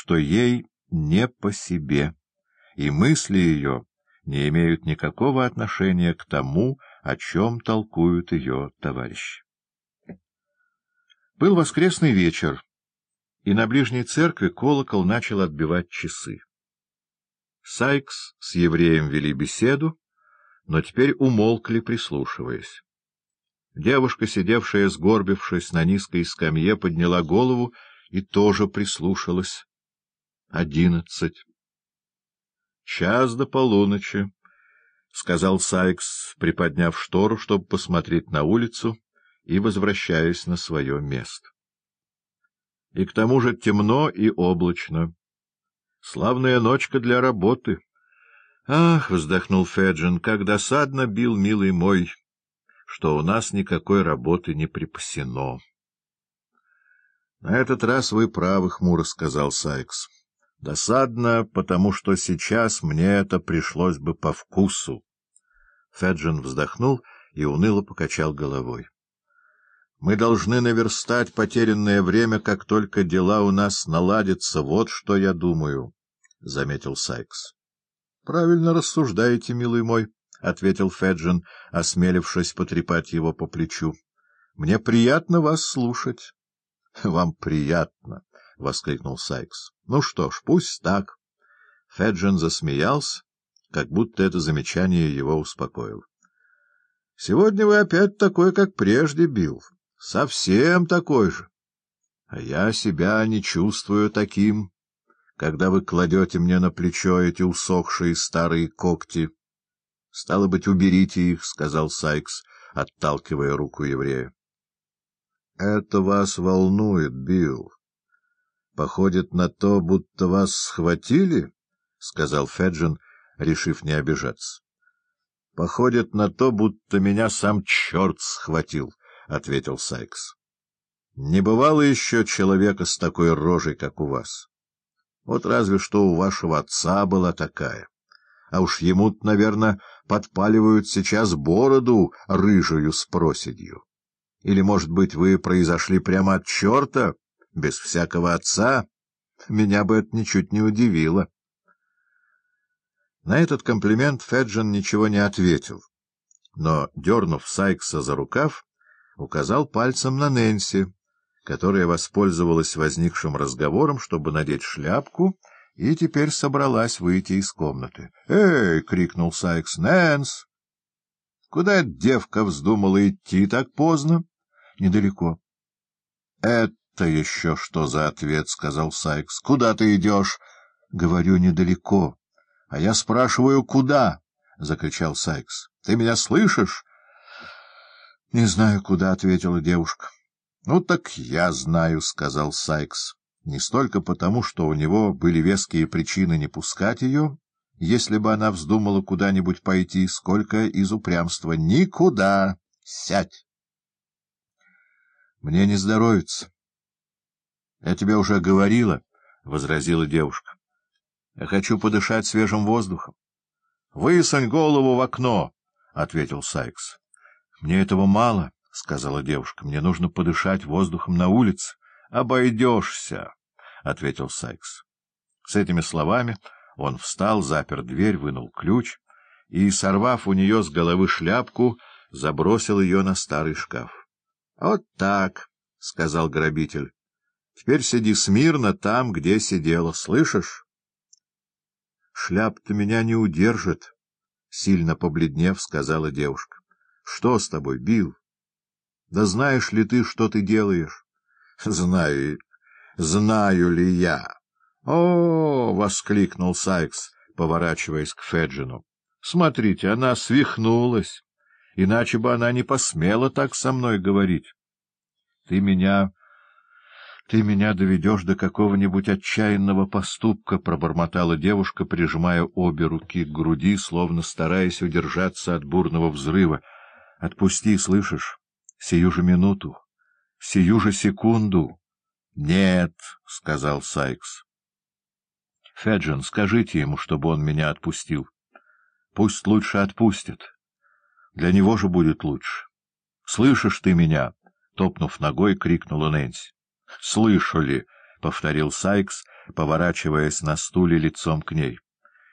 что ей не по себе, и мысли ее не имеют никакого отношения к тому, о чем толкуют ее товарищи. Был воскресный вечер, и на ближней церкви колокол начал отбивать часы. Сайкс с евреем вели беседу, но теперь умолкли, прислушиваясь. Девушка, сидевшая, сгорбившись на низкой скамье, подняла голову и тоже прислушалась. Одиннадцать. — Час до полуночи, — сказал Сайкс, приподняв штору, чтобы посмотреть на улицу и возвращаясь на свое место. — И к тому же темно и облачно. Славная ночка для работы. — Ах, — вздохнул Феджин, — как досадно бил, милый мой, что у нас никакой работы не припасено. — На этот раз вы правы, — хмуро сказал Сайкс. — Досадно, потому что сейчас мне это пришлось бы по вкусу. Феджин вздохнул и уныло покачал головой. — Мы должны наверстать потерянное время, как только дела у нас наладятся. Вот что я думаю, — заметил Сайкс. — Правильно рассуждаете, милый мой. — ответил Феджин, осмелившись потрепать его по плечу. — Мне приятно вас слушать. — Вам приятно, — воскликнул Сайкс. — Ну что ж, пусть так. Феджин засмеялся, как будто это замечание его успокоило. — Сегодня вы опять такой, как прежде, Билл. Совсем такой же. А я себя не чувствую таким, когда вы кладете мне на плечо эти усохшие старые когти. — Стало быть, уберите их, — сказал Сайкс, отталкивая руку еврея. — Это вас волнует, Билл. Походит на то, будто вас схватили, — сказал Феджин, решив не обижаться. — Походит на то, будто меня сам черт схватил, — ответил Сайкс. — Не бывало еще человека с такой рожей, как у вас. Вот разве что у вашего отца была такая. А уж ему-то, наверное, подпаливают сейчас бороду рыжую с проседью. Или, может быть, вы произошли прямо от черта, без всякого отца? Меня бы это ничуть не удивило. На этот комплимент Феджин ничего не ответил, но, дернув Сайкса за рукав, указал пальцем на Нэнси, которая воспользовалась возникшим разговором, чтобы надеть шляпку — и теперь собралась выйти из комнаты. «Эй!» — крикнул Сайкс. «Нэнс!» «Куда эта девка вздумала идти так поздно?» «Недалеко». «Это еще что за ответ?» — сказал Сайкс. «Куда ты идешь?» «Говорю, недалеко». «А я спрашиваю, куда?» — закричал Сайкс. «Ты меня слышишь?» «Не знаю, куда», — ответила девушка. «Ну так я знаю», — сказал Сайкс не столько потому, что у него были веские причины не пускать ее, если бы она вздумала куда-нибудь пойти, сколько из упрямства. «Никуда! Сядь!» «Мне не здоровится». «Я тебе уже говорила», — возразила девушка. «Я хочу подышать свежим воздухом». «Высунь голову в окно», — ответил Сайкс. «Мне этого мало», — сказала девушка. «Мне нужно подышать воздухом на улице». — Обойдешься, — ответил Сайкс. С этими словами он встал, запер дверь, вынул ключ и, сорвав у нее с головы шляпку, забросил ее на старый шкаф. — Вот так, — сказал грабитель. — Теперь сиди смирно там, где сидела, слышишь? — Шляп-то меня не удержит, — сильно побледнев сказала девушка. — Что с тобой, Билл? Да знаешь ли ты, что ты делаешь? — Знаю, знаю ли я? — О! — воскликнул Сайкс, поворачиваясь к Феджину. — Смотрите, она свихнулась, иначе бы она не посмела так со мной говорить. — Ты меня... Ты меня доведешь до какого-нибудь отчаянного поступка, — пробормотала девушка, прижимая обе руки к груди, словно стараясь удержаться от бурного взрыва. — Отпусти, слышишь? Сию же минуту сию же секунду. — Нет, — сказал Сайкс. — Феджин, скажите ему, чтобы он меня отпустил. Пусть лучше отпустит. Для него же будет лучше. — Слышишь ты меня? — топнув ногой, крикнула Нэнси. — Слышу ли? —— повторил Сайкс, поворачиваясь на стуле лицом к ней.